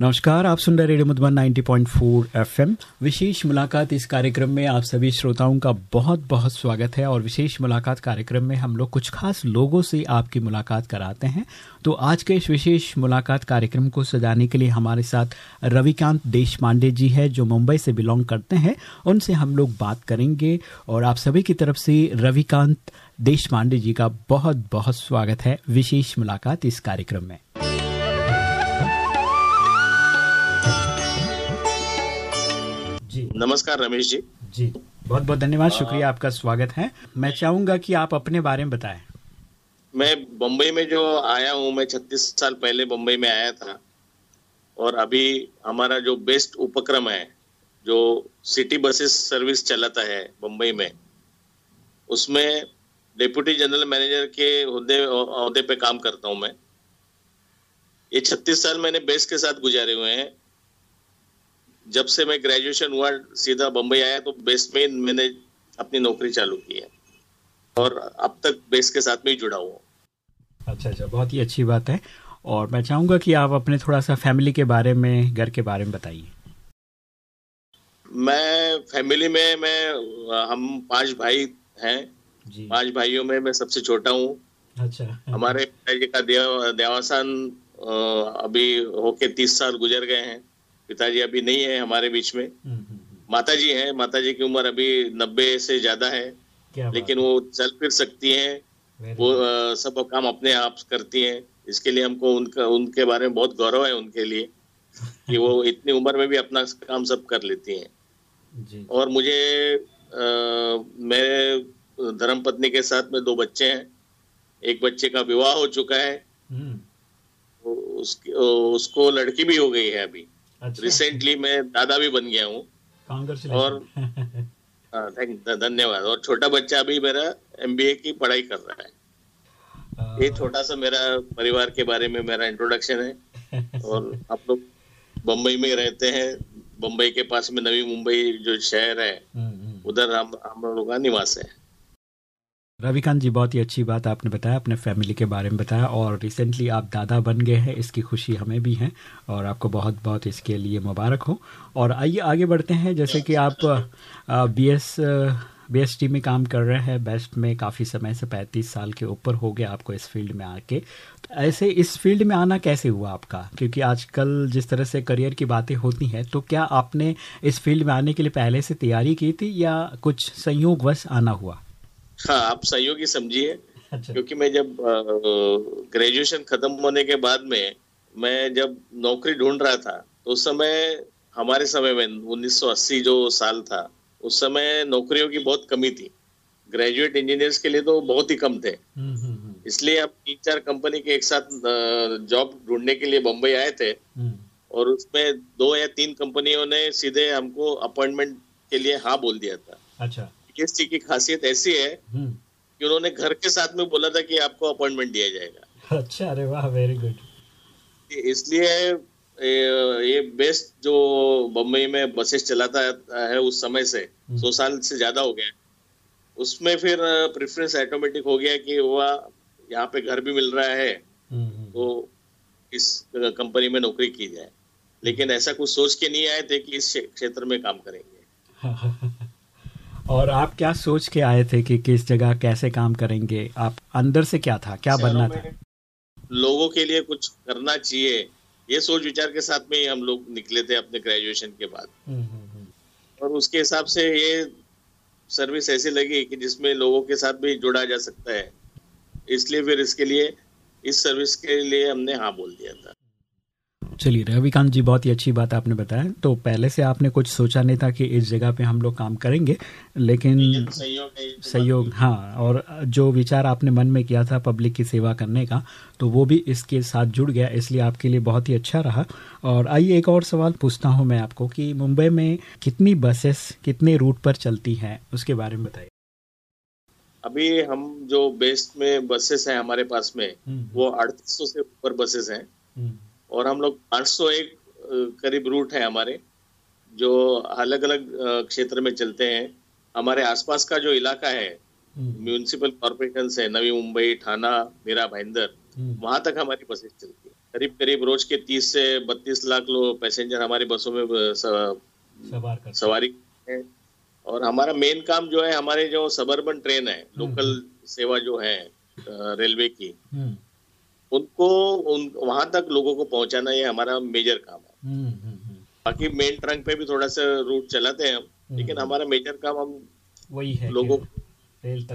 नमस्कार, आप सुन रहे रेडियो मधुबन 90.4 एफएम। विशेष मुलाकात इस कार्यक्रम में आप सभी श्रोताओं का बहुत बहुत स्वागत है और विशेष मुलाकात कार्यक्रम में हम लोग कुछ खास लोगों से आपकी मुलाकात कराते हैं। तो आज के इस विशेष मुलाकात कार्यक्रम को सजाने के लिए हमारे साथ रविकांत देश पांडे जी है, जो मुंबई से बिलोंग करते हैं। उनसे हम लोग बात करेंगे और आप सभी की तरफ़ से रविकांत देश पांडे जी का बहुत बहुत स्वागत है। विशेष मुलाकात इस कार्यक्रम में। नमस्कार रमेश जी। जी बहुत बहुत धन्यवाद शुक्रिया आपका स्वागत है। मैं चाहूँगा कि आप अपने बारे में बताएँ। मैं बम्बई में जो आया हूँ मैं छत्तीस साल पहले बम्बई में आया था। और अभी हमारा जो बेस्ट उपक्रम है जो सिटी बसेस सर्विस चलाता है बम्बई में उसमें डिप्यूटी जनरल मैनेजर के अहदे पे काम करता हूँ मैं। ये छत्तीस साल मैंने बेस्ट के साथ गुजारे हुए हैं। जब से मैं ग्रेजुएशन हुआ सीधा बम्बई आया तो बेस्ट में मैंने अपनी नौकरी चालू की है। और अब तक बेस्ट के साथ में ही जुड़ा हुआ अच्छा अच्छा बहुत ही अच्छी बात है। और मैं चाहूँगा कि आप अपने थोड़ा सा फैमिली के बारे में घर के बारे में बताइए। मैं फैमिली में मैं हम पाँच भाई हैं। पाँच भाइयों में मैं सबसे छोटा हूँ। अच्छा हमारे पिताजी का देवासान अभी होके तीस साल गुजर गए हैं। पिताजी अभी नहीं है हमारे बीच में। हम्म, हम्म, हम्म। माता जी है माता जी की उम्र अभी नब्बे से ज़्यादा है। लेकिन वो चल फिर सकती हैं वो आ, सब काम अपने आप करती हैं। इसके लिए हमको उनका उनके बारे में बहुत गौरव है उनके लिए कि वो इतनी उम्र में भी अपना काम सब कर लेती हैं। और मुझे आ, मेरे धर्म पत्नी के साथ में दो बच्चे हैं। एक बच्चे का विवाह हो चुका है। उसकी उसको लड़की भी हो गई है अभी। अच्छा। रिसेंटली मैं दादा भी बन गया हूँ। और हाँ, धन्यवाद। और छोटा बच्चा अभी मेरा एमबीए की पढ़ाई कर रहा है। ये छोटा सा मेरा परिवार के बारे में मेरा इंट्रोडक्शन है। और आप लोग बम्बई में रहते हैं। बम्बई के पास में नवी मुंबई जो शहर है हम्म, हम्म। उधर हम हम लोगों का निवास है। रविकांत जी, बहुत ही अच्छी बात आपने बताया, अपने फैमिली के बारे में बताया और रिसेंटली आप दादा बन गए हैं, इसकी खुशी हमें भी है और आपको बहुत बहुत इसके लिए मुबारक हो। और आइए, आगे बढ़ते हैं, जैसे कि आप B S B S T में काम कर रहे हैं बेस्ट में काफ़ी समय से पैंतीस साल के ऊपर हो गया आपको इस फ़ील्ड में आके। तो ऐसे इस फ़ील्ड में आना कैसे हुआ आपका? क्योंकि आजकल जिस तरह से करियर की बातें होती हैं तो क्या आपने इस फ़ील्ड में आने के लिए पहले से तैयारी की थी या कुछ संयोगवश आना हुआ? हाँ आप सहयोगी समझिए अच्छा। क्योंकि मैं जब ग्रेजुएशन खत्म होने के बाद में मैं जब नौकरी ढूंढ रहा था तो उस समय हमारे समय में 1980 जो साल था उस समय नौकरियों की बहुत कमी थी। ग्रेजुएट इंजीनियर्स के लिए तो बहुत ही कम थे। हम्म, हम्म, हम्म। इसलिए आप तीन चार कंपनी के एक साथ जॉब ढूँढने के लिए बम्बई आए थे। और उसमें दो या तीन कंपनियों ने सीधे हमको अपॉइंटमेंट के लिए हाँ बोल दिया था। अच्छा। पीएससी की खासियत ऐसी है हम्म। कि उन्होंने घर के साथ में बोला था कि आपको अपॉइंटमेंट दिया जाएगा। अच्छा अरे वाह वेरी गुड इसलिए ये बेस्ट जो बम्बई में बसेस चलाता है उस समय से हम्म। सौ साल से ज़्यादा हो गया। उसमें फिर प्रेफरेंस ऑटोमेटिक हो गया कि वह यहाँ पे घर भी मिल रहा है हम्म, तो इस कंपनी में नौकरी की जाए। लेकिन ऐसा कुछ सोच के नहीं आए थे कि इस क्षेत्र में काम करेंगे। और आप क्या सोच के आए थे कि किस जगह कैसे काम करेंगे? आप अंदर से क्या था? क्या बनना था? लोगों के लिए कुछ करना चाहिए ये सोच विचार के साथ में ही हम लोग निकले थे अपने ग्रेजुएशन के बाद। हम्म, हम्म, हम्म। और उसके हिसाब से ये सर्विस ऐसी लगी कि जिसमें लोगों के साथ भी जुड़ा जा सकता है। इसलिए फिर इसके लिए इस सर्विस के लिए हमने हाँ बोल दिया था। चलिए रविकांत जी बहुत ही अच्छी बात आपने बताया। तो पहले से आपने कुछ सोचा नहीं था कि इस जगह पे हम लोग काम करेंगे लेकिन सहयोग हाँ और जो विचार आपने मन में किया था पब्लिक की सेवा करने का तो वो भी इसके साथ जुड़ गया इसलिए आपके लिए बहुत ही अच्छा रहा। और आइए एक और सवाल पूछता हूँ मैं आपको कि मुंबई में कितनी बसेस कितने रूट पर चलती हैं उसके बारे में बताइए। अभी हम जो बेस्ट में बसेस हैं हमारे पास में हम्म। वो अड़तीस से ऊपर बसेस हैं। हम्म। और हम लोग 801 करीब रूट है हमारे जो अलग अलग क्षेत्र में चलते हैं हमारे आसपास का जो इलाका है म्यूनिसिपल कॉरपोरेशन है नवी मुंबई थाना मीरा भाईंदर हम्म। वहाँ तक हमारी बसेस चलती है करीब करीब रोज के तीस से बत्तीस लाख लोग पैसेंजर हमारी बसों में सवार सवारी है और हमारा मेन काम जो है हमारे जो सबर्बन ट्रेन है लोकल हम्म। सेवा जो है रेलवे की हम्म। उनको उन वहाँ तक लोगों को पहुंचाना ये हमारा मेजर काम है। बाकी मेन ट्रंक पे भी थोड़ा सा रूट चलाते हैं हम लेकिन हमारा मेजर काम हम वही है लोगों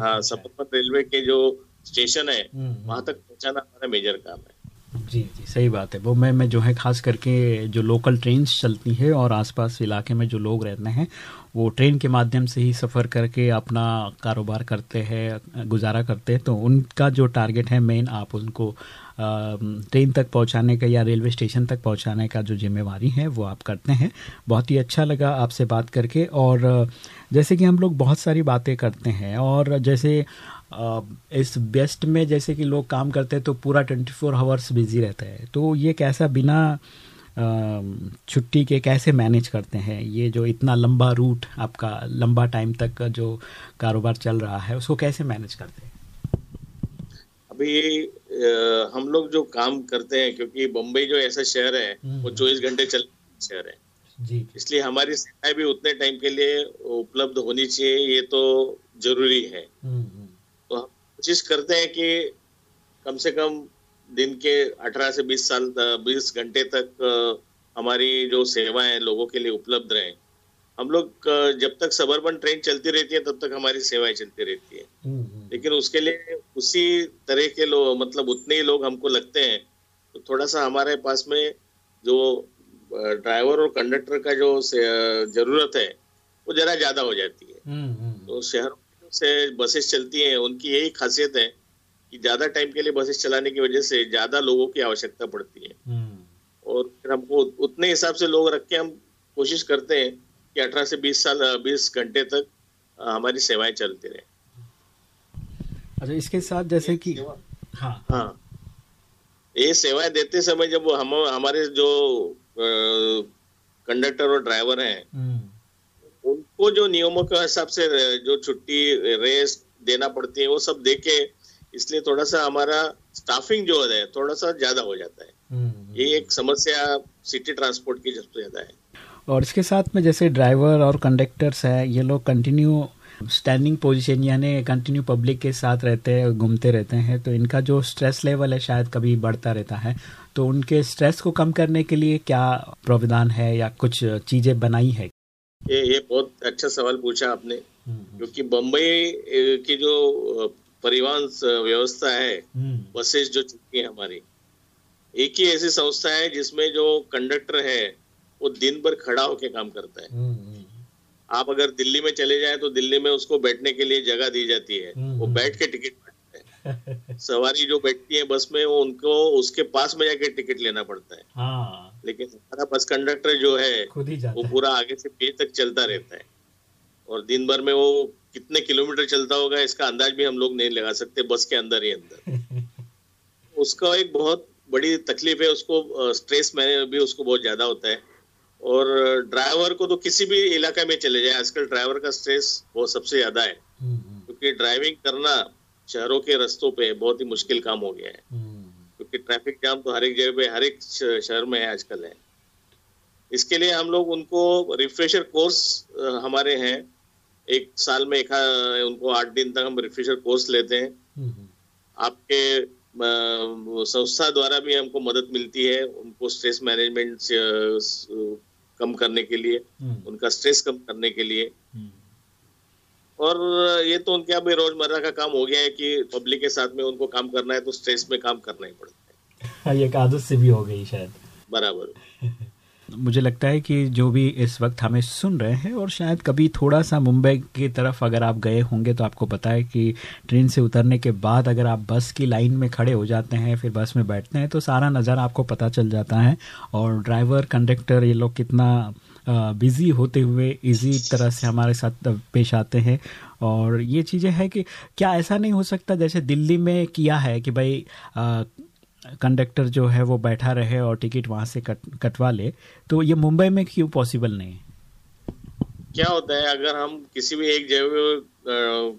हाँ सबर्बन रेलवे के जो स्टेशन है वहाँ तक पहुंचाना हमारा मेजर काम है। जी जी, सही बात है। वो मैं मैं जो है खास करके जो लोकल ट्रेन चलती है और आसपास इलाके में जो लोग रहते हैं, वो ट्रेन के माध्यम से ही सफ़र करके अपना कारोबार करते हैं, गुजारा करते हैं तो उनका जो टारगेट है मेन आप उनको ट्रेन तक पहुँचाने का या रेलवे स्टेशन तक पहुँचाने का जो जिम्मेवारी है, वो आप करते हैं। बहुत ही अच्छा लगा आपसे बात करके और जैसे कि हम लोग बहुत सारी बातें करते हैं और जैसे इस बेस्ट में जैसे कि लोग काम करते हैं तो पूरा ट्वेंटी फोर आवर्स बिज़ी रहते हैं। तो ये कैसा बिना छुट्टी के कैसे मैनेज करते हैं? ये जो इतना लंबा रूट आपका लंबा टाइम तक का जो कारोबार चल रहा है उसको कैसे मैनेज करते हैं? अभी हम लोग जो काम करते हैं क्योंकि बम्बई जो ऐसा शहर है वो हम्म। चौबीस घंटे चल शहर है। जी। इसलिए हमारी सेवाएँ भी उतने टाइम के लिए उपलब्ध होनी चाहिए ये तो ज़रूरी है हम्म, हम्म। तो हम कोशिश करते हैं कि कम से कम दिन के 18 से 20 साल 20 घंटे तक हमारी जो सेवाएँ लोगों के लिए उपलब्ध रहे। हम लोग जब तक सबर्बन ट्रेन चलती रहती है तब तक हमारी सेवाएँ चलती रहती है। हम्म, हम्म। लेकिन उसके लिए उसी तरह के लोग मतलब उतने ही लोग हमको लगते हैं। तो थोड़ा सा हमारे पास में जो ड्राइवर और कंडक्टर का जो ज़रूरत है वो जरा ज़्यादा हो जाती है। हम्म, तो शहरों से बसेस चलती हैं उनकी यही खासियत है कि ज़्यादा टाइम के लिए बसेस चलाने की वजह से ज़्यादा लोगों की आवश्यकता पड़ती है। हम्म। और फिर हमको उतने हिसाब से लोग रख के हम कोशिश करते हैं कि अठारह से बीस साल बीस घंटे तक हमारी सेवाएँ चलती रहे। अच्छा इसके साथ जैसे कि हाँ। हाँ। ये सेवाएँ देते समय जब हम हमारे जो कंडक्टर और ड्राइवर हैं हम्म। उनको जो नियमों के हिसाब से जो छुट्टी रेस्ट देना पड़ती है वो सब देके इसलिए थोड़ा सा हमारा स्टाफिंग जो है थोड़ा सा ज़्यादा हो जाता है हम्म। ये एक समस्या सिटी ट्रांसपोर्ट की सबसे ज़्यादा है और इसके साथ में जैसे ड्राइवर और कंडक्टर्स है ये लोग कंटिन्यू स्टैंडिंग पोजीशन यानी कंटिन्यू पब्लिक के साथ रहते हैं घूमते रहते हैं तो इनका जो स्ट्रेस लेवल है शायद कभी बढ़ता रहता है तो उनके स्ट्रेस को कम करने के लिए क्या प्रावधान है या कुछ चीज़ें बनाई है ये ये बहुत अच्छा सवाल पूछा आपने हम्म, हम्म। क्योंकि बम्बई की जो परिवहन व्यवस्था है हम्म। बसेस जो चलती है हमारी एक ही ऐसी संस्था है जिसमें जो कंडक्टर है वो दिन भर खड़ा होकर काम करता है आप अगर दिल्ली में चले जाए तो दिल्ली में उसको बैठने के लिए जगह दी जाती है वो बैठ के टिकट सवारी जो बैठती है बस में वो उनको उसके पास में जाके टिकट लेना पड़ता है हाँ। लेकिन हमारा बस कंडक्टर जो है वो पूरा आगे से पेज तक चलता रहता है। और दिन भर में वो कितने किलोमीटर चलता होगा इसका अंदाज भी हम लोग नहीं लगा सकते बस के अंदर ही अंदर। उसका एक बहुत बड़ी तकलीफ़ है उसको स्ट्रेस मैंने भी उसको बहुत ज़्यादा होता है। और ड्राइवर को तो किसी भी इलाका में चले जाए आजकल ड्राइवर का स्ट्रेस बहुत सबसे ज़्यादा है। हम्म, हम्म। क्योंकि ड्राइविंग करना शहरों के रस्तों पे बहुत ही मुश्किल काम हो गया है। हम्म। क्योंकि ट्रैफ़िक जाम तो हर एक जगह पे हर एक शहर में है आजकल है इसके लिए हम लोग उनको रिफ्रेशर कोर्स हमारे हैं एक साल में एक उनको आठ दिन तक हम रिफ्रेशर कोर्स लेते हैं। आपके संस्था द्वारा भी हमको मदद मिलती है उनको स्ट्रेस मैनेजमेंट कम करने के लिए हम्म। उनका स्ट्रेस कम करने के लिए हम्म। और ये तो उनके अभी रोज़मर्रा का काम हो गया है कि पब्लिक के साथ में उनको काम करना है तो स्ट्रेस में काम करना ही पड़ता है। हाँ, ये आदत से भी हो गई शायद। बराबर। मुझे लगता है कि जो भी इस वक्त हमें सुन रहे हैं और शायद कभी थोड़ा सा मुंबई की तरफ़ अगर आप गए होंगे तो आपको पता है कि ट्रेन से उतरने के बाद अगर आप बस की लाइन में खड़े हो जाते हैं फिर बस में बैठते हैं तो सारा नज़ारा आपको पता चल जाता है और ड्राइवर कंडक्टर ये लोग कितना बिज़ी होते हुए इजी तरह से हमारे साथ पेश आते हैं और ये चीज़ें हैं कि क्या ऐसा नहीं हो सकता जैसे दिल्ली में किया है कि भाई कंडक्टर जो है वो बैठा रहे और टिकट वहाँ से कट कटवा ले तो ये मुंबई में क्यों पॉसिबल नहीं क्या होता है अगर हम किसी भी एक जगह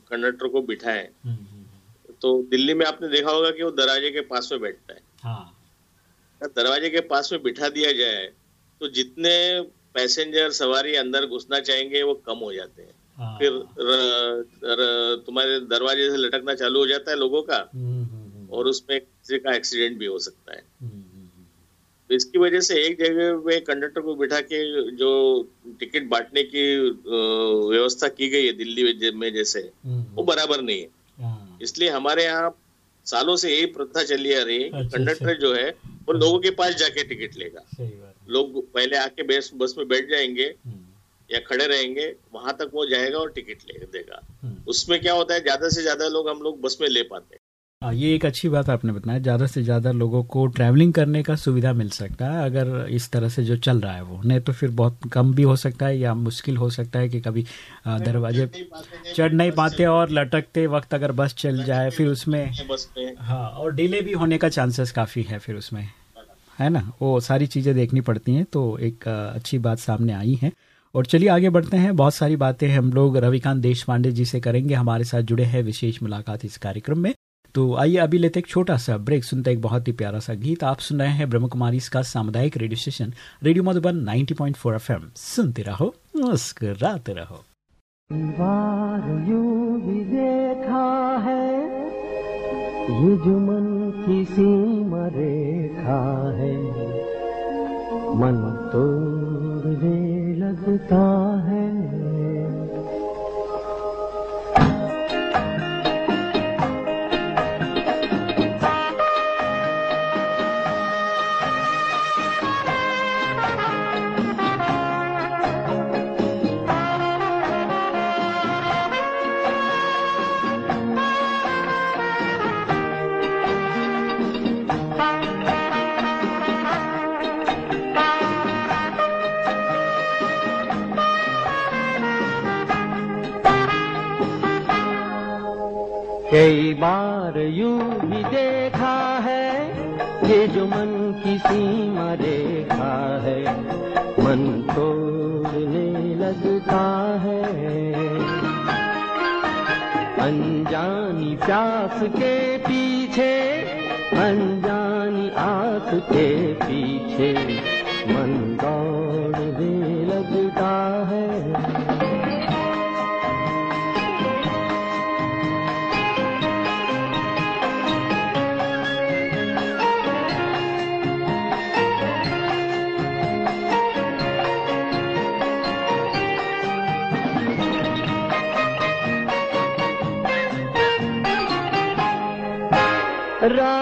कंडक्टर को बिठाएँ हम्म, हम्म, हम्म। तो दिल्ली में आपने देखा होगा कि वो दरवाजे के पास में बैठता है हाँ। दरवाजे के पास में बिठा दिया जाए तो जितने पैसेंजर सवारी अंदर घुसना चाहेंगे वो कम हो जाते हैं हाँ। फिर र, र, तुम्हारे दरवाजे से लटकना चालू हो जाता है लोगों का और उसमें किसी का एक्सीडेंट भी हो सकता है तो इसकी वजह से एक जगह पे कंडक्टर को बिठा के जो टिकट बांटने की व्यवस्था की गई है दिल्ली में जैसे हम्म। वो बराबर नहीं है हाँ। इसलिए हमारे यहाँ सालों से यही प्रथा चली आ रही है अच्छा, कंडक्टर अच्छा। जो है वो लोगों के पास जाके टिकट लेगा लोग पहले आके बस बस में बैठ जाएँगे। या खड़े रहेंगे वहाँ तक वो जाएगा और टिकट ले देगा हम्म। उसमें क्या होता है ज़्यादा से ज़्यादा लोग हम लोग बस में ले पाते हैं हाँ, ये एक अच्छी बात आपने बताया ज़्यादा से ज़्यादा लोगों को ट्रैवलिंग करने का सुविधा मिल सकता है अगर इस तरह से जो चल रहा है वो नहीं तो फिर बहुत कम भी हो सकता है या मुश्किल हो सकता है कि कभी दरवाजे चढ़ नहीं पाते और लटकते वक्त अगर बस चल जाए फिर उसमें हाँ और डिले भी होने का चांसेस काफ़ी है फिर उसमें है ना? वो सारी चीज़ें देखनी पड़ती हैं तो एक अच्छी बात सामने आई है। और चलिए आगे बढ़ते हैं। बहुत सारी बातें हम लोग रविकांत देश पांडे जी से करेंगे। हमारे साथ जुड़े हैं विशेष मुलाकात इस कार्यक्रम में। तो आइए अभी लेते एक छोटा सा ब्रेक। सुनते एक बहुत ही प्यारा सा गीत। आप सुन रहे हैं ब्रह्म कुमारी इसका सामुदायिक radio station, radio Madhuban 90.4 FM. सुनते रहो, मुस्कुराते रहो। भी देखा है ये जो मन की सीमा रेखा है मन तोड़ने लगता है। que राहों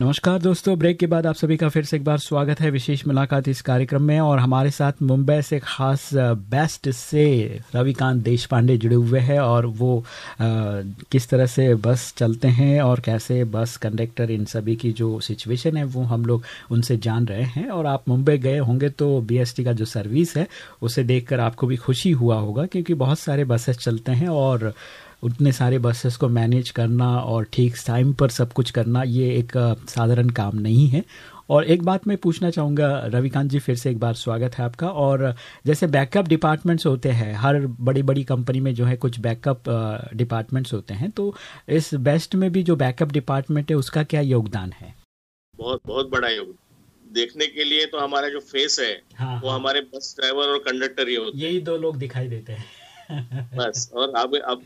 नमस्कार दोस्तों ब्रेक के बाद आप सभी का फिर से एक बार स्वागत है विशेष मुलाकात इस कार्यक्रम में और हमारे साथ मुंबई से खास बेस्ट से रविकांत देश पांडे जुड़े हुए हैं और वो आ, किस तरह से बस चलते हैं और कैसे बस कंडक्टर इन सभी की जो सिचुएशन है वो हम लोग उनसे जान रहे हैं और आप मुंबई गए होंगे तो बी का जो सर्विस है उसे देखकर आपको भी खुशी हुआ होगा क्योंकि बहुत सारे बसेस चलते हैं और उतने सारे बसेस को मैनेज करना और ठीक टाइम पर सब कुछ करना ये एक साधारण काम नहीं है। और एक बात मैं पूछना चाहूँगा रविकांत जी फिर से एक बार स्वागत है आपका। और जैसे बैकअप डिपार्टमेंट्स होते हैं हर बड़ी बड़ी कंपनी में जो है कुछ बैकअप डिपार्टमेंट्स होते हैं तो इस बेस्ट में भी जो बैकअप डिपार्टमेंट है उसका क्या योगदान है? बहुत बहुत बड़ा योगदान देखने के लिए तो हमारा जो फेस है हाँ, वो हाँ. हमारे बस ड्राइवर और कंडक्टर ही होते यही दो लोग दिखाई देते हैं। बस और अब अब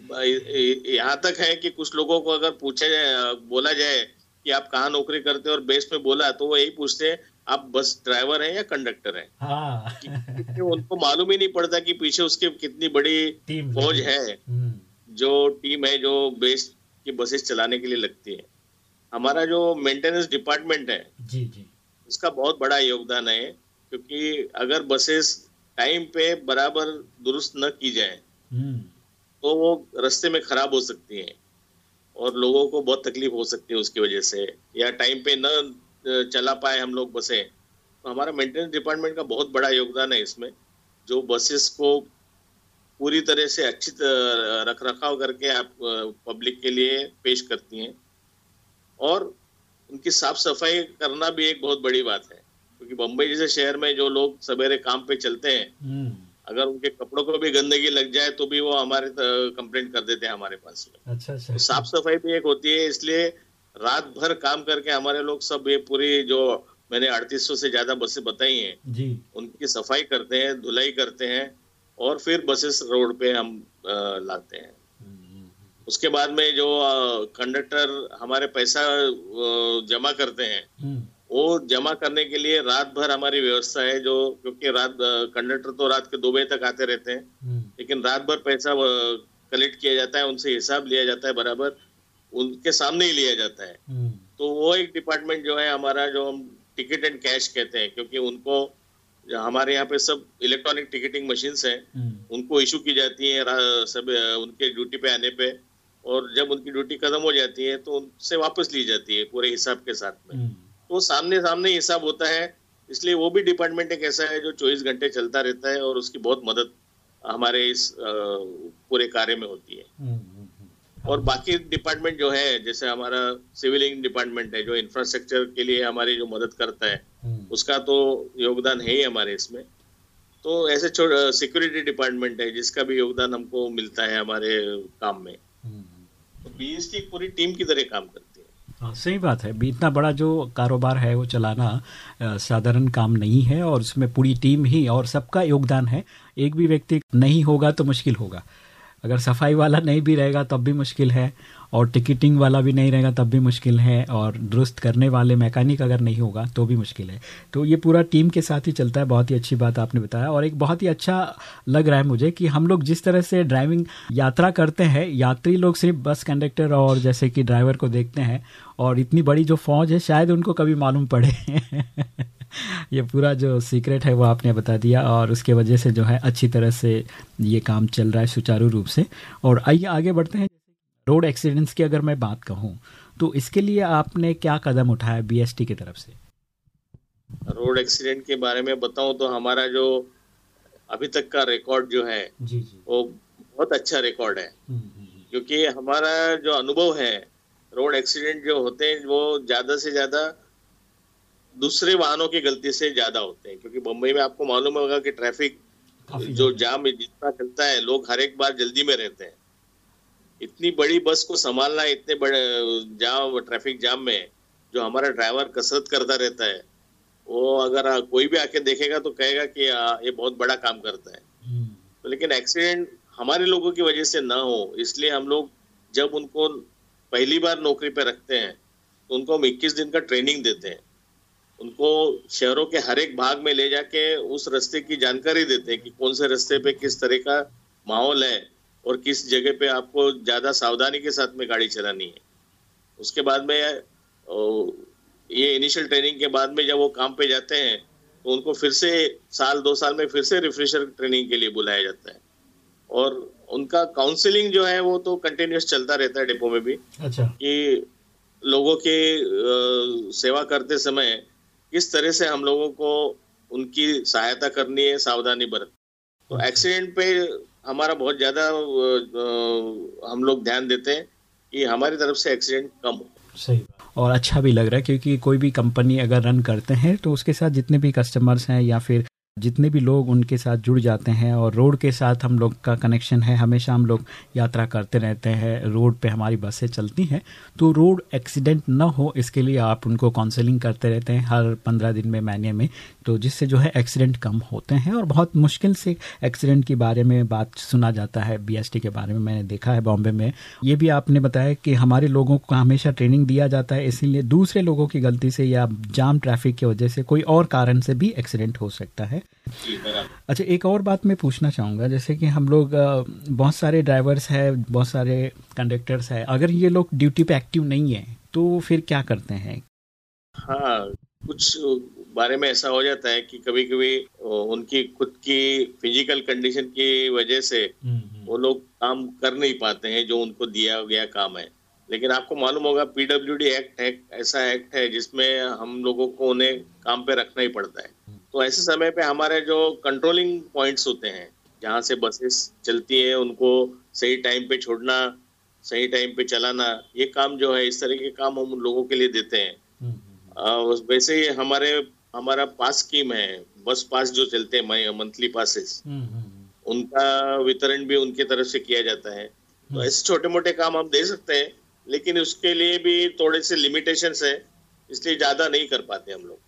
यहाँ तक है कि कुछ लोगों को अगर पूछा जाए बोला जाए कि आप कहाँ नौकरी करते हैं और बेस में बोला तो वो यही पूछते हैं आप बस ड्राइवर हैं या कंडक्टर हैं? हाँ। उनको मालूम ही नहीं पड़ता कि पीछे उसके कितनी बड़ी फौज है। हम्म। जो टीम है जो बेस की बसेस चलाने के लिए लगती है। हमारा जो मेंटेनेंस डिपार्टमेंट है जी जी। उसका बहुत बड़ा योगदान है क्योंकि अगर बसेस टाइम पे बराबर दुरुस्त न की जाए तो वो रास्ते में खराब हो सकती है और लोगों को बहुत तकलीफ़ हो सकती है उसकी वजह से या टाइम पे न चला पाए हम लोग बसें तो हमारा मेंटेनेंस डिपार्टमेंट का बहुत बड़ा योगदान है इसमें, जो बसेस को पूरी तरह से अच्छी रख रखाव करके आप पब्लिक के लिए पेश करती हैं और उनकी साफ़ सफ़ाई करना भी एक बहुत बड़ी बात है, क्योंकि बम्बई जैसे शहर में जो लोग सवेरे काम पे चलते हैं हम्म। अगर उनके कपड़ों को भी गंदगी लग जाए तो भी वो हमारे कंप्लेंट कर देते हैं हमारे पास अच्छा अच्छा तो साफ़ सफ़ाई भी एक होती है इसलिए रात भर काम करके हमारे लोग सब ये पूरी जो मैंने अड़तीस से ज़्यादा बसें बताई हैं जी उनकी सफ़ाई करते हैं धुलाई करते हैं और फिर बसेस रोड पे हम लाते हैं। उसके बाद में जो कंडक्टर हमारे पैसा जमा करते हैं हम्म। वो जमा करने के लिए रात भर हमारी व्यवस्था है जो क्योंकि रात कंडक्टर तो रात के दो बजे तक आते रहते हैं हम्म। लेकिन रात भर पैसा कलेक्ट किया जाता है उनसे हिसाब लिया जाता है बराबर उनके सामने ही लिया जाता है हम्म। तो वो एक डिपार्टमेंट जो है हमारा जो हम टिकट एंड कैश कहते हैं क्योंकि उनको हमारे यहाँ पे सब इलेक्ट्रॉनिक टिकटिंग मशीन है हम्म। उनको इशू की जाती है सब उनके ड्यूटी पे आने पे और जब उनकी ड्यूटी खत्म हो जाती है तो उनसे वापस ली जाती है पूरे हिसाब के साथ में तो सामने सामने हिसाब होता है। इसलिए वो भी डिपार्टमेंट एक ऐसा है जो चौबीस घंटे चलता रहता है और उसकी बहुत मदद हमारे इस पूरे कार्य में होती है। हम्म, हम्म, हम्म। और बाकी डिपार्टमेंट जो है जैसे हमारा सिविल डिपार्टमेंट है जो इंफ्रास्ट्रक्चर के लिए हमारी जो मदद करता है उसका तो योगदान है ही हमारे इसमें। तो ऐसे सिक्योरिटी डिपार्टमेंट है जिसका भी योगदान हमको मिलता है हमारे काम में। तो बीएसटी पूरी टीम की तरह काम करती हाँ। सही बात है। इतना बड़ा जो कारोबार है, वो चलाना साधारण काम नहीं है और उसमें पूरी टीम ही और सबका योगदान है। एक भी व्यक्ति नहीं होगा तो मुश्किल होगा। अगर सफ़ाई वाला नहीं भी रहेगा तब भी मुश्किल है। और टिकटिंग वाला भी नहीं रहेगा, तब भी मुश्किल है और दुरुस्त करने वाले मैकेनिक अगर नहीं होगा तो भी मुश्किल है। तो ये पूरा टीम के साथ ही चलता है, बहुत ही अच्छी बात आपने बताया और एक बहुत ही अच्छा लग रहा है मुझे कि हम लोग जिस तरह से ड्राइविंग यात्रा करते हैं, यात्री लोग सिर्फ़ बस कंडक्टर और जैसे कि ड्राइवर को देखते हैं और इतनी बड़ी जो फौज है, शायद उनको कभी मालूम पड़े। ये पूरा जो सीक्रेट है, वो आपने बता दिया और उसके वजह से जो है, अच्छी तरह से ये काम चल रहा है सुचारू रूप से। और आइए, आगे बढ़ते हैं। रोड एक्सीडेंट्स की अगर मैं बात कहूँ तो इसके लिए आपने क्या कदम उठाया बीएसटी की तरफ़ से? रोड एक्सीडेंट के बारे में बताऊँ तो हमारा जो अभी तक का रिकॉर्ड जो है जी जी। वो बहुत अच्छा रिकॉर्ड है। हम्म, हम्म, हम्म। क्योंकि हमारा जो अनुभव है रोड एक्सीडेंट जो होते हैं वो ज़्यादा से ज़्यादा दूसरे वाहनों की गलती से ज़्यादा होते हैं। क्योंकि मुंबई में आपको मालूम होगा कि ट्रैफ़िक जो जाम जितना चलता है लोग हर एक बार जल्दी में रहते हैं। इतनी बड़ी बस को संभालना इतने बड़े जाम ट्रैफ़िक जाम में जो हमारा ड्राइवर कसरत करता रहता है वो अगर कोई भी आके देखेगा तो कहेगा कि ये बहुत बड़ा काम करता है हम्म। तो लेकिन एक्सीडेंट हमारे लोगों की वजह से ना हो इसलिए हम लोग जब उनको पहली बार नौकरी पे रखते हैं तो उनको हम इक्कीस दिन का ट्रेनिंग देते हैं उनको शहरों के हर एक भाग में ले जाके उस रास्ते की जानकारी देते हैं कि कौन से रास्ते पे किस तरह का माहौल है और किस जगह पे आपको ज़्यादा सावधानी के साथ में गाड़ी चलानी है। उसके बाद में ये इनिशियल ट्रेनिंग के बाद में जब वो काम पे जाते हैं तो उनको फिर से साल दो साल में फिर से रिफ्रेशर ट्रेनिंग के लिए बुलाया जाता है। और उनका काउंसलिंग जो है वो तो कंटिन्यूस चलता रहता है डिपो में भी। अच्छा। कि लोगों की सेवा करते समय किस तरह से हम लोगों को उनकी सहायता करनी है सावधानी बरत तो एक्सीडेंट पे हमारा बहुत ज़्यादा हम लोग ध्यान देते हैं कि हमारी तरफ़ से एक्सीडेंट कम हो। सही और अच्छा भी लग रहा है क्योंकि कोई भी कंपनी अगर रन करते हैं तो उसके साथ जितने भी कस्टमर्स हैं या फिर जितने भी लोग उनके साथ जुड़ जाते हैं और रोड के साथ हम लोग का कनेक्शन है, हमेशा हम लोग यात्रा करते रहते हैं, रोड पे हमारी बसें चलती हैं तो रोड एक्सीडेंट ना हो, इसके लिए आप उनको काउंसलिंग करते रहते हैं, हर पंद्रह दिन में, महीने में तो जिससे जो है एक्सीडेंट कम होते हैं और बहुत मुश्किल से एक्सीडेंट के बारे में बात सुना जाता है बीएसटी के बारे में मैंने देखा है बॉम्बे में। ये भी आपने बताया कि हमारे लोगों को हमेशा ट्रेनिंग दिया जाता है, इसीलिए दूसरे लोगों की गलती से या जाम ट्रैफ़िक की वजह से कोई और कारण से भी एक्सीडेंट हो सकता है। अच्छा एक और बात मैं पूछना चाहूँगा जैसे कि हम लोग बहुत सारे ड्राइवर्स हैं बहुत सारे कंडक्टर्स हैं अगर ये लोग ड्यूटी पे एक्टिव नहीं है तो फिर क्या करते हैं? हाँ कुछ बारे में ऐसा हो जाता है कि कभी कभी उनकी खुद की फ़िज़िकल कंडीशन की वजह से हम्म, हम्म। वो लोग काम कर नहीं पाते हैं जो उनको दिया गया काम है। लेकिन आपको मालूम होगा पीडब्ल्यूडी एक्ट है ऐसा एक्ट है जिसमें हम लोगों को उन्हें काम पे रखना ही पड़ता है। तो ऐसे समय पे हमारे जो कंट्रोलिंग पॉइंट्स होते हैं जहाँ से बसेस चलती है उनको सही टाइम पे छोड़ना सही टाइम पे चलाना ये काम जो है इस तरह के काम हम लोगों के लिए देते हैं। हम्म, हम्म, हम्म। वैसे ही हमारे हमारा पास स्कीम है बस पास जो चलते हैं मंथली पासेस उनका वितरण भी उनकी तरफ़ से किया जाता है। तो ऐसे छोटे मोटे काम हम दे सकते हैं लेकिन उसके लिए भी थोड़े से लिमिटेशंस है इसलिए ज़्यादा नहीं कर पाते हम लोग।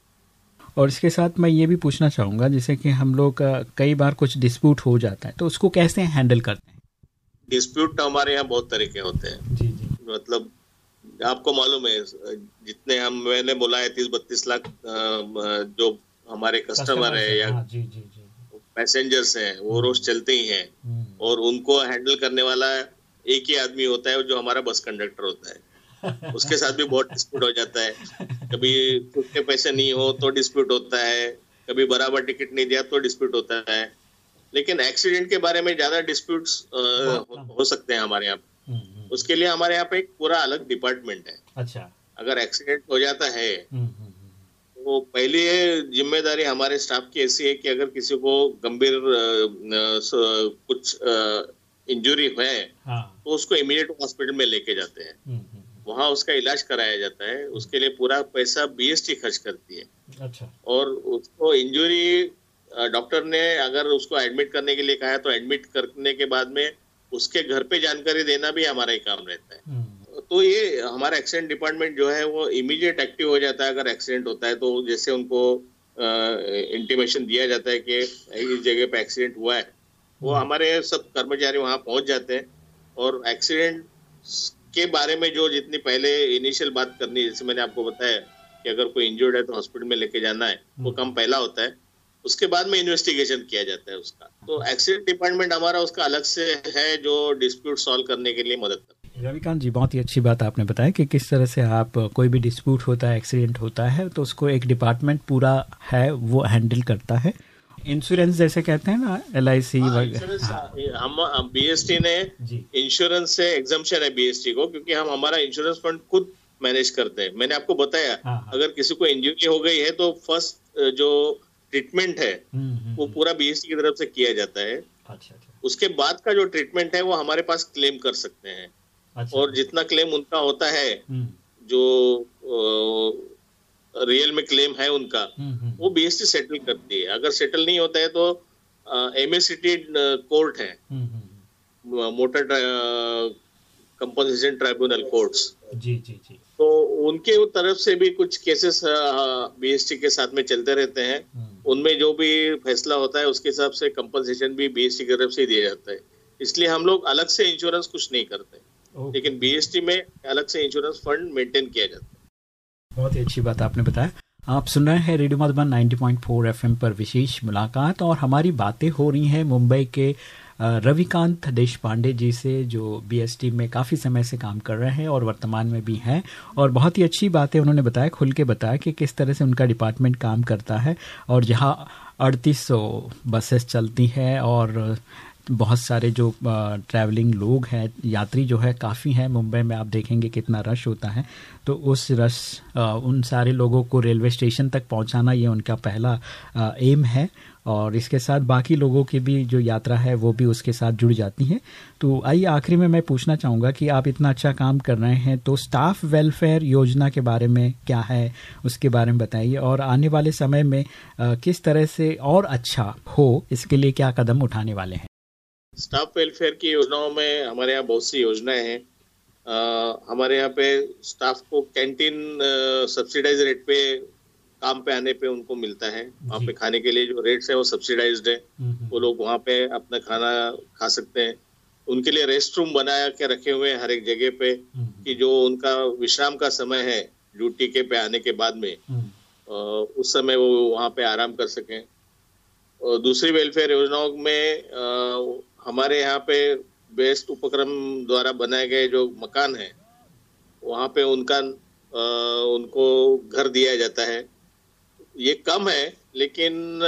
और इसके साथ मैं ये भी पूछना चाहूँगा जैसे कि हम लोग कई बार कुछ डिस्प्यूट हो जाता है तो उसको कैसे हैंडल करते हैं? डिस्प्यूट तो हमारे यहाँ बहुत तरीके होते हैं। जी जी। मतलब आपको मालूम है जितने हम मैंने बोला है तीस बत्तीस लाख जो हमारे कस्टमर है या हाँ, जी, जी, जी. पैसेंजर्स हैं वो रोज चलते ही। हैं हम्म। और उनको हैंडल करने वाला एक ही आदमी होता है जो हमारा बस कंडक्टर होता है। उसके साथ भी बहुत डिस्प्यूट हो जाता है। कभी खुद के पैसे नहीं हो तो डिस्प्यूट होता है। कभी बराबर टिकट नहीं दिया तो डिस्प्यूट होता है। लेकिन एक्सीडेंट के बारे में ज़्यादा डिस्प्यूट हो, हो सकते हैं हमारे यहाँ हम्म, हम्म। उसके लिए हमारे यहाँ पे एक पूरा अलग डिपार्टमेंट है। अच्छा। अगर एक्सीडेंट हो जाता है हम्म, तो पहली ज़िम्मेदारी हमारे स्टाफ की ऐसी है कि अगर किसी को गंभीर कुछ इंजुरी है हाँ। तो उसको इमीडिएट हॉस्पिटल में लेके जाते हैं। वहाँ उसका इलाज कराया जाता है उसके लिए पूरा पैसा बीएसटी खर्च करती है अच्छा और उसको इंजुरी डॉक्टर ने अगर उसको एडमिट करने के लिए कहा है तो एडमिट करने के बाद में उसके घर पे जानकारी देना भी हमारा ही काम रहता है हम्म। तो ये हमारा एक्सीडेंट डिपार्टमेंट जो है वो इमीडिएट एक्टिव हो जाता है अगर एक्सीडेंट होता है तो जैसे उनको इंटीमेशन दिया जाता है कि इस जगह पे एक्सीडेंट हुआ है वो हम्म। हमारे सब कर्मचारी वहाँ पहुँच जाते हैं और एक्सीडेंट के बारे में जो जितनी पहले इनिशियल बात करनी जैसे मैंने आपको बताया कि अगर कोई इंजर्ड है तो हॉस्पिटल में लेके जाना है वो काम पहला होता है उसके बाद में इन्वेस्टिगेशन किया जाता है उसका। तो एक्सीडेंट डिपार्टमेंट हमारा उसका अलग से है जो डिस्प्यूट सॉल्व करने के लिए मदद करता है। रविकांत जी बहुत ही अच्छी बात आपने बताया कि किस तरह से आप कोई भी डिस्प्यूट होता है एक्सीडेंट होता है तो उसको एक डिपार्टमेंट पूरा है वो हैंडल करता है। इंश्योरेंस जैसे कहते हैं ना एल आई सी हम बीएसटी ने इंश्योरेंस से एग्जामेशन है बीएसटी को क्योंकि हम हमारा इंश्योरेंस फंड खुद मैनेज करते हैं। मैंने आपको बताया हाँ, हाँ। अगर किसी को इंजरी हो गई है तो फ़र्स्ट जो ट्रीटमेंट है हम्म, हम्म, वो हम्म। पूरा बीएसटी की तरफ़ से किया जाता है। अच्छा, अच्छा। उसके बाद का जो ट्रीटमेंट है वो हमारे पास क्लेम कर सकते हैं। अच्छा, और जितना क्लेम उनका होता है जो रियल में क्लेम है उनका हम्म, हम्म। वो बीएसटी सेटल करती है। अगर सेटल नहीं होता है तो एमएसटी कोर्ट है। मोटर कंपोजिशन ट्राइब्यूनल कोर्ट्स जी जी जी। तो उनके तरफ़ से भी कुछ केसेस बीएसटी के साथ में चलते रहते हैं। हम्म। उनमें जो भी फैसला होता है उसके हिसाब से कंपनसेशन भी बीएसटी की तरफ़ से दिया जाता है। इसलिए हम लोग अलग से इंश्योरेंस कुछ नहीं करते। लेकिन बीएसटी में अलग से इंश्योरेंस फंड मेंटेन किया जाता है। बहुत ही अच्छी बात आपने बताया। आप सुन रहे हैं रेडियो मधुबन 90.4 एफएम पर विशेष मुलाकात और हमारी बातें हो रही हैं मुंबई के रविकांत देश पांडे जी से, जो बीएसटी में काफ़ी समय से काम कर रहे हैं और वर्तमान में भी हैं। और बहुत ही अच्छी बातें उन्होंने बताया, खुल के बताया कि किस तरह से उनका डिपार्टमेंट काम करता है। और जहाँ अड़तीस सौ बसेस चलती हैं और बहुत सारे जो ट्रैवलिंग लोग हैं, यात्री जो है, काफ़ी हैं। मुंबई में आप देखेंगे कितना रश होता है। तो उस रश उन सारे लोगों को रेलवे स्टेशन तक पहुंचाना ये उनका पहला एम है। और इसके साथ बाकी लोगों की भी जो यात्रा है, वो भी उसके साथ जुड़ जाती है। तो आइए आखिरी में मैं पूछना चाहूँगा कि आप इतना अच्छा काम कर रहे हैं तो स्टाफ वेलफेयर योजना के बारे में क्या है, उसके बारे में बताइए। और आने वाले समय में किस तरह से और अच्छा हो, इसके लिए क्या कदम उठाने वाले हैं? स्टाफ वेलफेयर की योजनाओं में हमारे यहाँ बहुत सी योजनाएँ हैं। हमारे यहाँ पे स्टाफ को कैंटीन सब्सिडाइज रेट पे काम पे आने पे उनको मिलता है। वहाँ पे खाने के लिए जो रेट्स है वो सब्सिडाइज्ड है। हम्म, हम्म। वो लोग वहाँ पे अपना खाना खा सकते हैं। उनके लिए रेस्ट रूम बनाया के रखे हुए हैं हर एक जगह पे हम्म, कि जो उनका विश्राम का समय है ड्यूटी के पे आने के बाद में उस समय वो वहाँ पे आराम कर सकें। दूसरी वेलफेयर योजनाओं में हमारे यहाँ पे बेस्ट उपक्रम द्वारा बनाए गए जो मकान है वहाँ पे उनका आ, उनको घर दिया जाता है। ये कम है लेकिन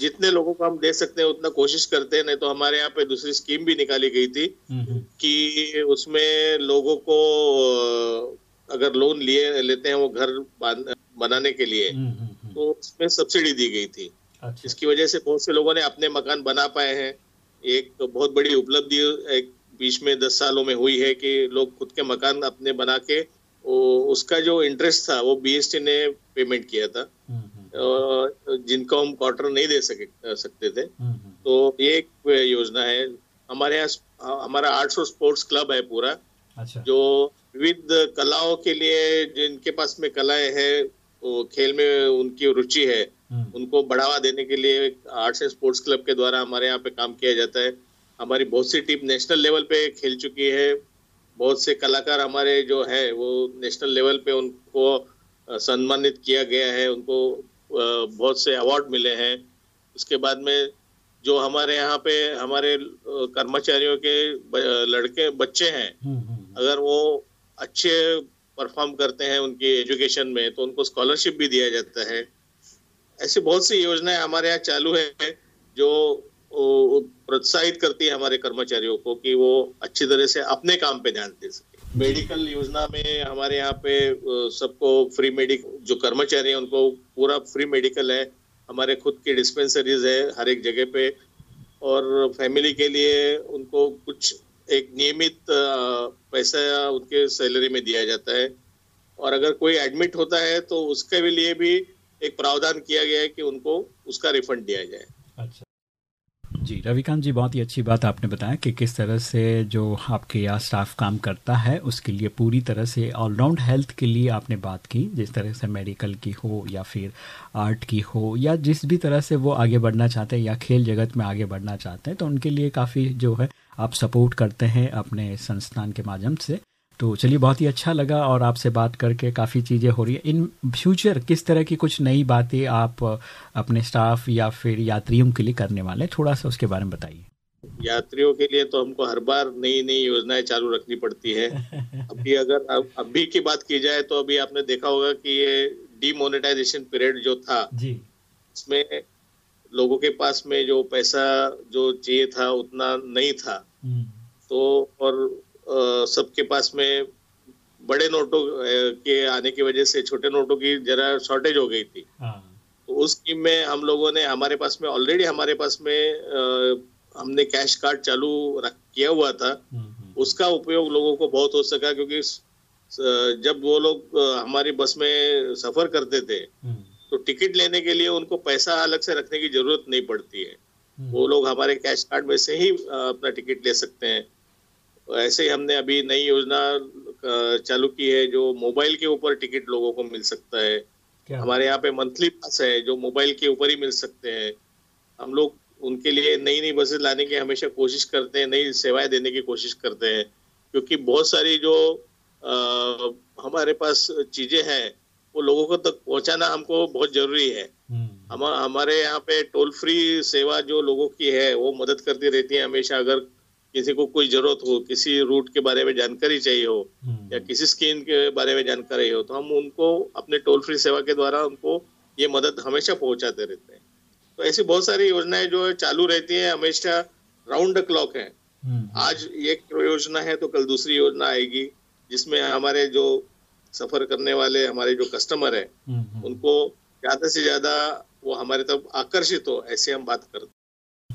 जितने लोगों को हम दे सकते हैं उतना कोशिश करते हैं नहीं तो हमारे यहाँ पे दूसरी स्कीम भी निकाली गई थी कि उसमें लोगों को अगर लोन लिए लेते हैं वो घर बनाने के लिए तो उसमें सब्सिडी दी गई थी। अच्छा। इसकी वजह से बहुत से लोगों ने अपने मकान बना पाए हैं। एक तो बहुत बड़ी उपलब्धि एक बीच में दस सालों में हुई है कि लोग खुद के मकान अपने बना के उसका जो इंटरेस्ट था वो बीएसटी ने पेमेंट किया था। जिनको हम क्वार्टर नहीं दे सके सकते थे। तो ये एक योजना है। हमारे यहाँ हमारा आर्ट्स और स्पोर्ट्स क्लब है पूरा अच्छा। जो विविध कलाओं के लिए जिनके पास में कलाएँ हैं खेल में उनकी रुचि है। उनको बढ़ावा देने के लिए आर्ट्स एंड स्पोर्ट्स क्लब के द्वारा हमारे यहाँ पे काम किया जाता है। हमारी बहुत सी टीम नेशनल लेवल पे खेल चुकी है। बहुत से कलाकार हमारे जो है वो नेशनल लेवल पे उनको सम्मानित किया गया है। उनको बहुत से अवार्ड मिले हैं। उसके बाद में जो हमारे यहाँ पे हमारे कर्मचारियों के लड़के बच्चे हैं हम्म, हम्म, हम्म। अगर वो अच्छे परफॉर्म करते हैं उनकी एजुकेशन में तो उनको स्कॉलरशिप भी दिया जाता है। ऐसी बहुत सी योजनाएँ हमारे यहाँ चालू है, जो प्रोत्साहित करती है हमारे कर्मचारियों को कि वो अच्छी तरह से अपने काम पे ध्यान दे सके। मेडिकल योजना में हमारे यहाँ पे सबको फ्री मेडिक, जो कर्मचारी हैं, उनको पूरा फ्री मेडिकल है। हमारे खुद की डिस्पेंसरीज है हर एक जगह पे। और फैमिली के लिए उनको कुछ एक नियमित पैसा उनके सैलरी में दिया जाता है। और अगर कोई एडमिट होता है तो उसके लिए भी एक प्रावधान किया गया है कि उनको उसका रिफंड दिया जाए। अच्छा। जी, रविकांत जी, बहुत ही अच्छी बात आपने बताया कि किस तरह से जो आपके यहाँ स्टाफ काम करता है, उसके लिए पूरी तरह से ऑलराउंड हेल्थ के लिए आपने बात की, जिस तरह से मेडिकल की हो या फिर आर्ट की हो, या जिस भी तरह से वो आगे बढ़ना चाहते हैं या खेल जगत में आगे बढ़ना चाहते हैं तो उनके लिए काफ़ी जो है आप सपोर्ट करते हैं अपने संस्थान के माध्यम से। तो चलिए बहुत ही अच्छा लगा और आपसे बात करके काफ़ी चीज़ें हो रही है। इन फ्यूचर किस तरह की कुछ नई बातें आप अपने स्टाफ या फिर यात्रियों के लिए करने वाले थोड़ा सा उसके बारे में बताइए। यात्रियों के लिए तो हमको हर बार नई नई योजनाएँ चालू रखनी पड़ती है। अभी अगर अब अभी की बात की जाए तो अभी आपने देखा होगा कि ये डीमोनेटाइजेशन पीरियड जो था जी। उसमें लोगों के पास में जो पैसा जो चाहिए था उतना नहीं था। हम्म। तो और सबके पास में बड़े नोटों के आने की वजह से छोटे नोटों की जरा शॉर्टेज हो गई थी हाँ। तो उस स्कीम में हम लोगों ने हमारे पास में ऑलरेडी हमारे पास में हमने कैश कार्ड चालू रख किया हुआ था हम्म, हम्म। उसका उपयोग लोगों को बहुत हो सका क्योंकि जब वो लोग हमारी बस में सफ़र करते थे हम्म। तो टिकट लेने के लिए उनको पैसा अलग से रखने की ज़रूरत नहीं पड़ती है वो लोग हमारे कैश कार्ड में से ही अपना टिकट ले सकते हैं ऐसे ही हमने अभी नई योजना चालू की है जो मोबाइल के ऊपर टिकट लोगों को मिल सकता है क्या? हमारे यहाँ पे मंथली पास है जो मोबाइल के ऊपर ही मिल सकते हैं हम लोग उनके लिए नई नई बसें लाने की हमेशा कोशिश करते हैं नई सेवाएँ देने की कोशिश करते हैं क्योंकि बहुत सारी जो आ, हमारे पास चीज़ें हैं वो लोगों को तक पहुंचाना हमको बहुत ज़रूरी है हम्म। हम हमारे यहाँ पे टोल फ्री सेवा जो लोगों की है वो मदद करती रहती है हमेशा अगर किसी को कोई ज़रूरत हो किसी रूट के बारे में जानकारी चाहिए हो हम्म। या किसी स्कीम के बारे में जानकारी हो तो हम उनको अपने टोल फ्री सेवा के द्वारा उनको ये मदद हमेशा पहुंचाते रहते हैं तो ऐसी बहुत सारी योजनाएँ जो है चालू रहती है हमेशा राउंड द क्लॉक है हम्म। आज एक योजना है तो कल दूसरी योजना आएगी जिसमें हमारे जो सफ़र करने वाले हमारे जो कस्टमर है हम्म, उनको ज़्यादा से ज़्यादा वो हमारे तरफ़ आकर्षित हो ऐसे हम बात करते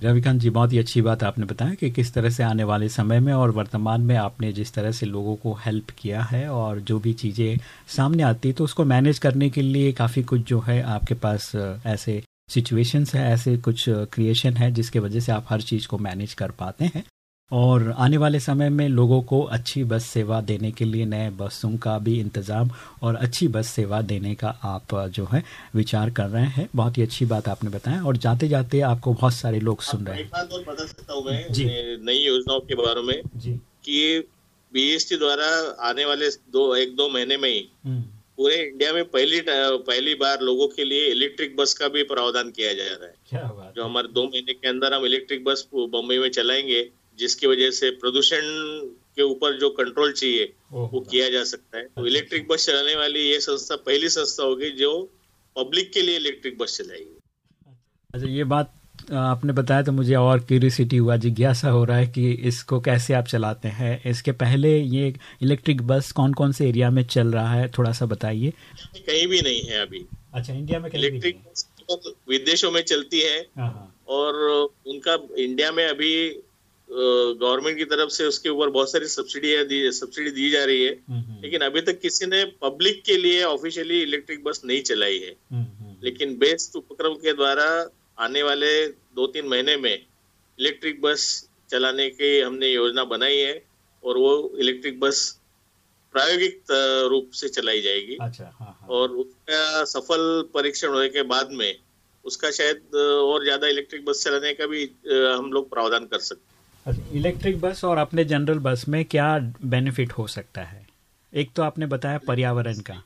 रविकांत जी, बहुत ही अच्छी बात आपने बताया कि किस तरह से आने वाले समय में और वर्तमान में आपने जिस तरह से लोगों को हेल्प किया है और जो भी चीज़ें सामने आती तो उसको मैनेज करने के लिए काफ़ी कुछ जो है आपके पास ऐसे सिचुएशंस है, ऐसे कुछ क्रिएशन है, जिसके वजह से आप हर चीज़ को मैनेज कर पाते हैं। और आने वाले समय में लोगों को अच्छी बस सेवा देने के लिए नए बसों का भी इंतज़ाम और अच्छी बस सेवा देने का आप जो है विचार कर रहे हैं। बहुत ही अच्छी बात आपने बताया और जाते जाते आपको बहुत सारे लोग सुन रहे हैं। और बता सकता हूँ मैं जी नई योजनाओं के बारे में जी। कि बीएसटी द्वारा आने वाले दो एक दो महीने में ही हम्म। पूरे इंडिया में पहली पहली बार लोगों के लिए इलेक्ट्रिक बस का भी प्रावधान किया जा रहा है। क्या जो हमारे दो महीने के अंदर हम इलेक्ट्रिक बस बम्बई में चलाएँगे जिसकी वजह से प्रदूषण के ऊपर जो कंट्रोल चाहिए वो किया जा सकता है। तो इलेक्ट्रिक बस चलाने वाली ये संस्था पहली संस्था होगी जो पब्लिक के लिए इलेक्ट्रिक बस चलाएगी। अच्छा ये बात आपने बताया तो मुझे और क्यूरियोसिटी हुआ जिज्ञासा हो रहा है कि इसको कैसे आप चलाते हैं। इसके पहले ये इलेक्ट्रिक बस कौन कौन से एरिया में चल रहा है थोड़ा सा बताइए। कहीं भी नहीं है अभी। अच्छा इंडिया में इलेक्ट्रिक विदेशों में चलती है हाँ, हाँ। और उनका इंडिया में अभी गवर्नमेंट की तरफ़ से उसके ऊपर बहुत सारी सब्सिडी दी सब्सिडी दी जा रही है। लेकिन अभी तक किसी ने पब्लिक के लिए ऑफिशियली इलेक्ट्रिक बस नहीं चलाई है। लेकिन बेस्ट उपक्रम के द्वारा आने वाले दो तीन महीने में इलेक्ट्रिक बस चलाने की हमने योजना बनाई है और वो इलेक्ट्रिक बस प्रायोगिक रूप से चलाई जाएगी। अच्छा, हाँ, हाँ. और उसका सफल परीक्षण होने के बाद में उसका शायद और ज़्यादा इलेक्ट्रिक बस चलाने का भी हम लोग प्रावधान कर सकते इलेक्ट्रिक बस और अपने जनरल बस में क्या बेनिफिट हो सकता है? एक तो आपने बताया पर्यावरण का।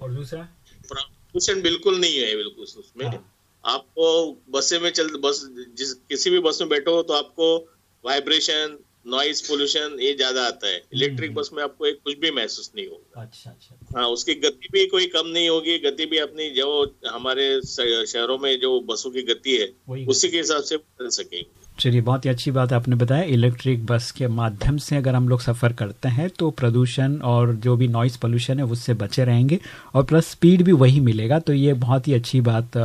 और दूसरा? प्रदूषण बिल्कुल नहीं है बिल्कुल उसमें। हाँ। आपको बसे में चल बस जिस किसी भी बस में बैठो तो आपको वाइब्रेशन नॉइज़ पोल्यूशन ये ज़्यादा आता है। Electric hmm. बस में आपको एक कुछ भी महसूस नहीं होगा। अच्छा अच्छा। हाँ उसकी गति भी कोई कम नहीं होगी। गति भी अपनी जो हमारे शहरों में जो बसों की गति है उसी के हिसाब से चल सकेंगे। चलिए, बहुत ही अच्छी बात आपने बताया। इलेक्ट्रिक बस के माध्यम से अगर हम लोग सफ़र करते हैं तो प्रदूषण और जो भी नॉइस पोल्यूशन है, उससे बचे रहेंगे और प्लस स्पीड भी वही मिलेगा। तो ये बहुत ही अच्छी बात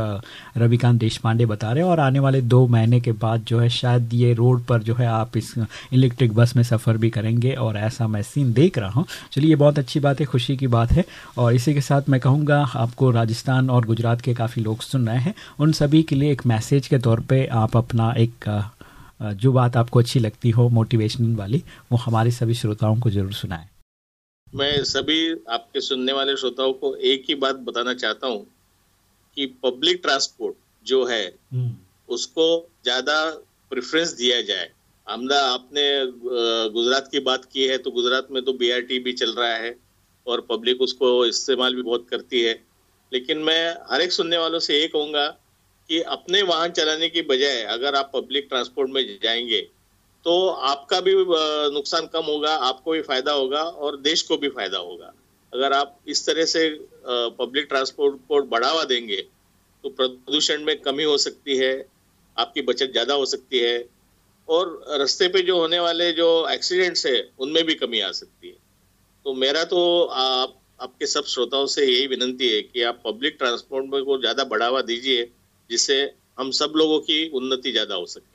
रविकांत देश पांडे बता रहे हैं और आने वाले दो महीने के बाद जो है, शायद ये रोड पर जो है, आप इस इलेक्ट्रिक बस में सफ़र भी करेंगे और ऐसा मैं सीन देख रहा हूँ। चलिए, ये बहुत अच्छी बात है, खुशी की बात है और इसी के साथ मैं कहूँगा, आपको राजस्थान और गुजरात के काफ़ी लोग सुन रहे हैं। उन सभी के लिए एक मैसेज के तौर पर आप अपना एक जो बात आपको अच्छी लगती हो मोटिवेशनल वाली वो हमारे सभी श्रोताओं को ज़रूर सुनाए। मैं सभी आपके सुनने वाले श्रोताओं को एक ही बात बताना चाहता हूँ कि पब्लिक ट्रांसपोर्ट जो है हम्म। उसको ज़्यादा प्रेफरेंस दिया जाए। हमदा आपने गुजरात की बात की है तो गुजरात में तो बी भी चल रहा है और पब्लिक उसको इस्तेमाल भी बहुत करती है। लेकिन मैं हर एक सुनने वालों से ये कहूँगा कि अपने वाहन चलाने की बजाय अगर आप पब्लिक ट्रांसपोर्ट में जाएँगे तो आपका भी नुकसान कम होगा, आपको भी फ़ायदा होगा और देश को भी फ़ायदा होगा। अगर आप इस तरह से पब्लिक ट्रांसपोर्ट को बढ़ावा देंगे तो प्रदूषण में कमी हो सकती है, आपकी बचत ज़्यादा हो सकती है और रास्ते पे जो होने वाले जो एक्सीडेंट्स है, उनमें भी कमी आ सकती है। तो मेरा तो आप, आपके सब श्रोताओं से यही विनंती है कि आप पब्लिक ट्रांसपोर्ट में को ज़्यादा बढ़ावा दीजिए जिससे हम सब लोगों की उन्नति ज़्यादा हो सके।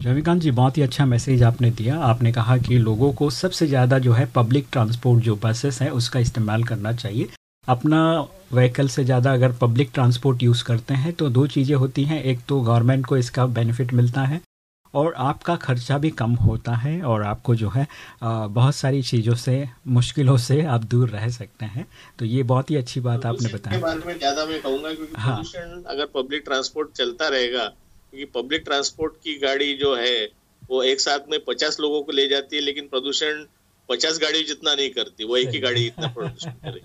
रविकांत जी, बहुत ही अच्छा मैसेज आपने दिया। आपने कहा कि लोगों को सबसे ज़्यादा जो है पब्लिक ट्रांसपोर्ट जो बसेस है, उसका इस्तेमाल करना चाहिए। अपना व्हीकल से ज़्यादा अगर पब्लिक ट्रांसपोर्ट यूज़ करते हैं तो दो चीज़ें होती हैं। एक तो गवर्नमेंट को इसका बेनिफिट मिलता है और आपका खर्चा भी कम होता है और आपको जो है बहुत सारी चीज़ों से मुश्किलों से आप दूर रह सकते हैं। तो ये बहुत ही अच्छी बात आपने बताया बारे में ज़्यादा मैं कहूँगा क्योंकि हाँ। अगर पब्लिक ट्रांसपोर्ट चलता रहेगा क्योंकि पब्लिक ट्रांसपोर्ट की गाड़ी जो है वो एक साथ में पचास लोगों को ले जाती है लेकिन प्रदूषण पचास गाड़ी जितना नहीं करती वो एक ही गाड़ी इतना प्रदूषण करे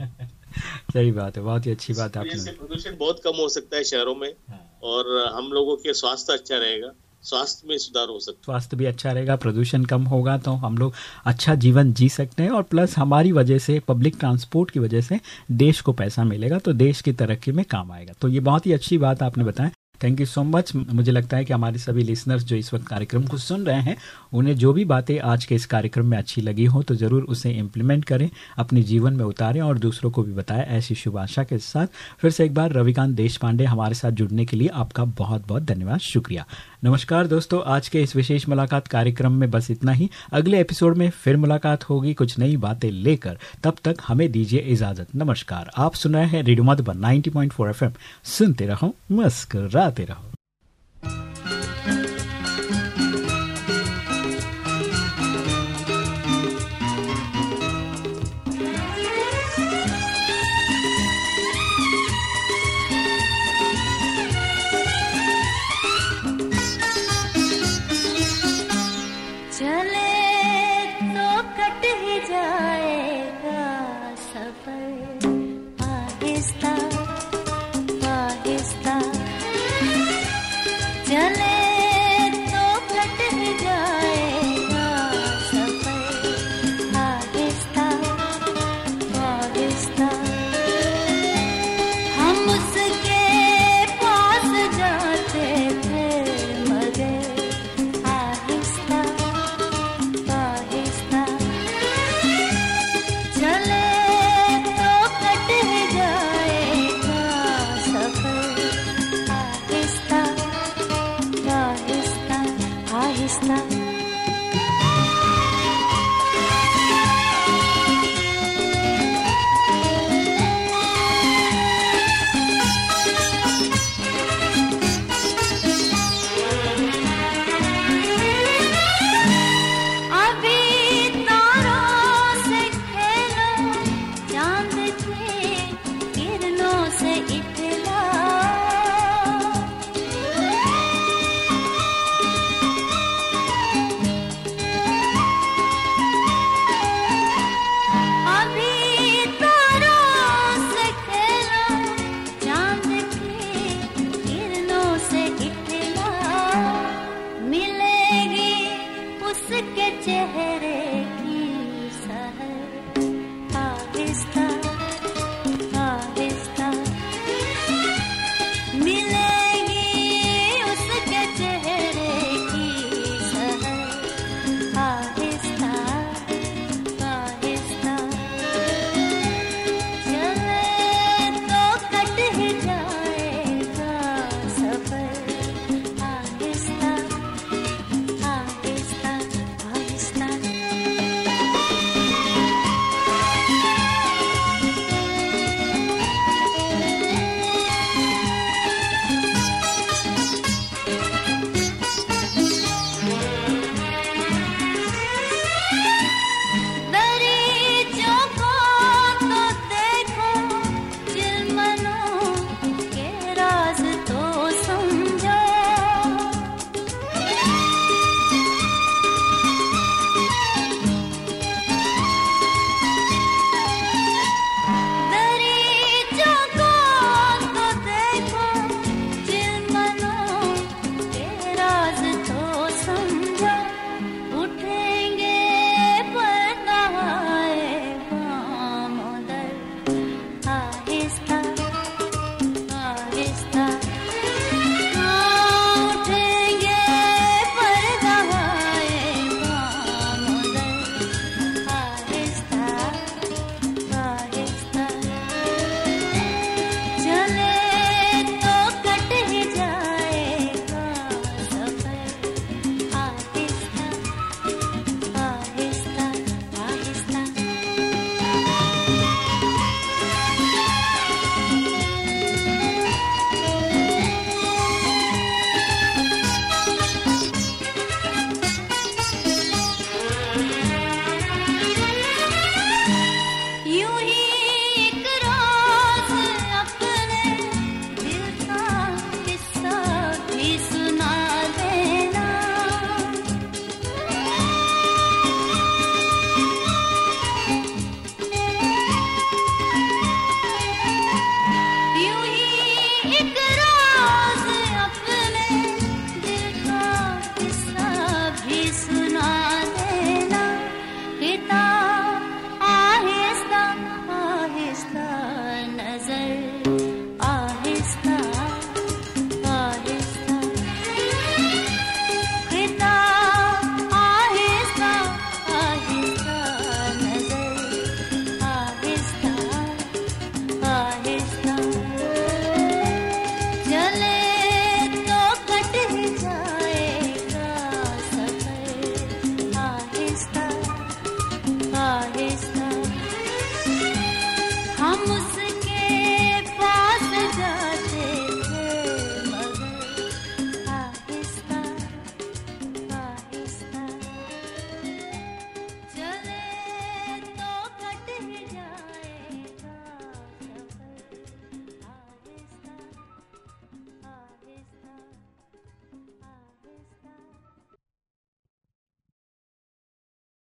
सही बात है बहुत ही अच्छी बात है प्रदूषण बहुत कम हो सकता है शहरों में हाँ। और हम लोगों के स्वास्थ्य अच्छा रहेगा। स्वास्थ्य में सुधार हो सकता है। स्वास्थ्य भी अच्छा रहेगा, प्रदूषण कम होगा तो हम लोग अच्छा जीवन जी सकते हैं और प्लस हमारी वजह से, पब्लिक ट्रांसपोर्ट की वजह से देश को पैसा मिलेगा तो देश की तरक्की में काम आएगा। तो ये बहुत ही अच्छी बात आपने बताया। थैंक यू सो मच मुझे लगता है कि हमारे सभी लिसनर्स जो इस वक्त कार्यक्रम को सुन रहे हैं, उन्हें जो भी बातें आज के इस कार्यक्रम में अच्छी लगी हो तो ज़रूर उसे इम्प्लीमेंट करें, अपने जीवन में उतारें और दूसरों को भी बताएँ ऐसी शुभ आशा के साथ। फिर से एक बार रविकांत देश पांडे हमारे साथ जुड़ने के लिए आपका बहुत बहुत धन्यवाद। शुक्रिया। नमस्कार दोस्तों, आज के इस विशेष मुलाकात कार्यक्रम में बस इतना ही। अगले एपिसोड में फिर मुलाकात होगी कुछ नई बातें लेकर। तब तक हमें दीजिए इजाज़त। नमस्कार। आप सुन रहे हैं रेडियो मधुबन 90.4 एफएम सुनते रहो मुस्कुराते रहो।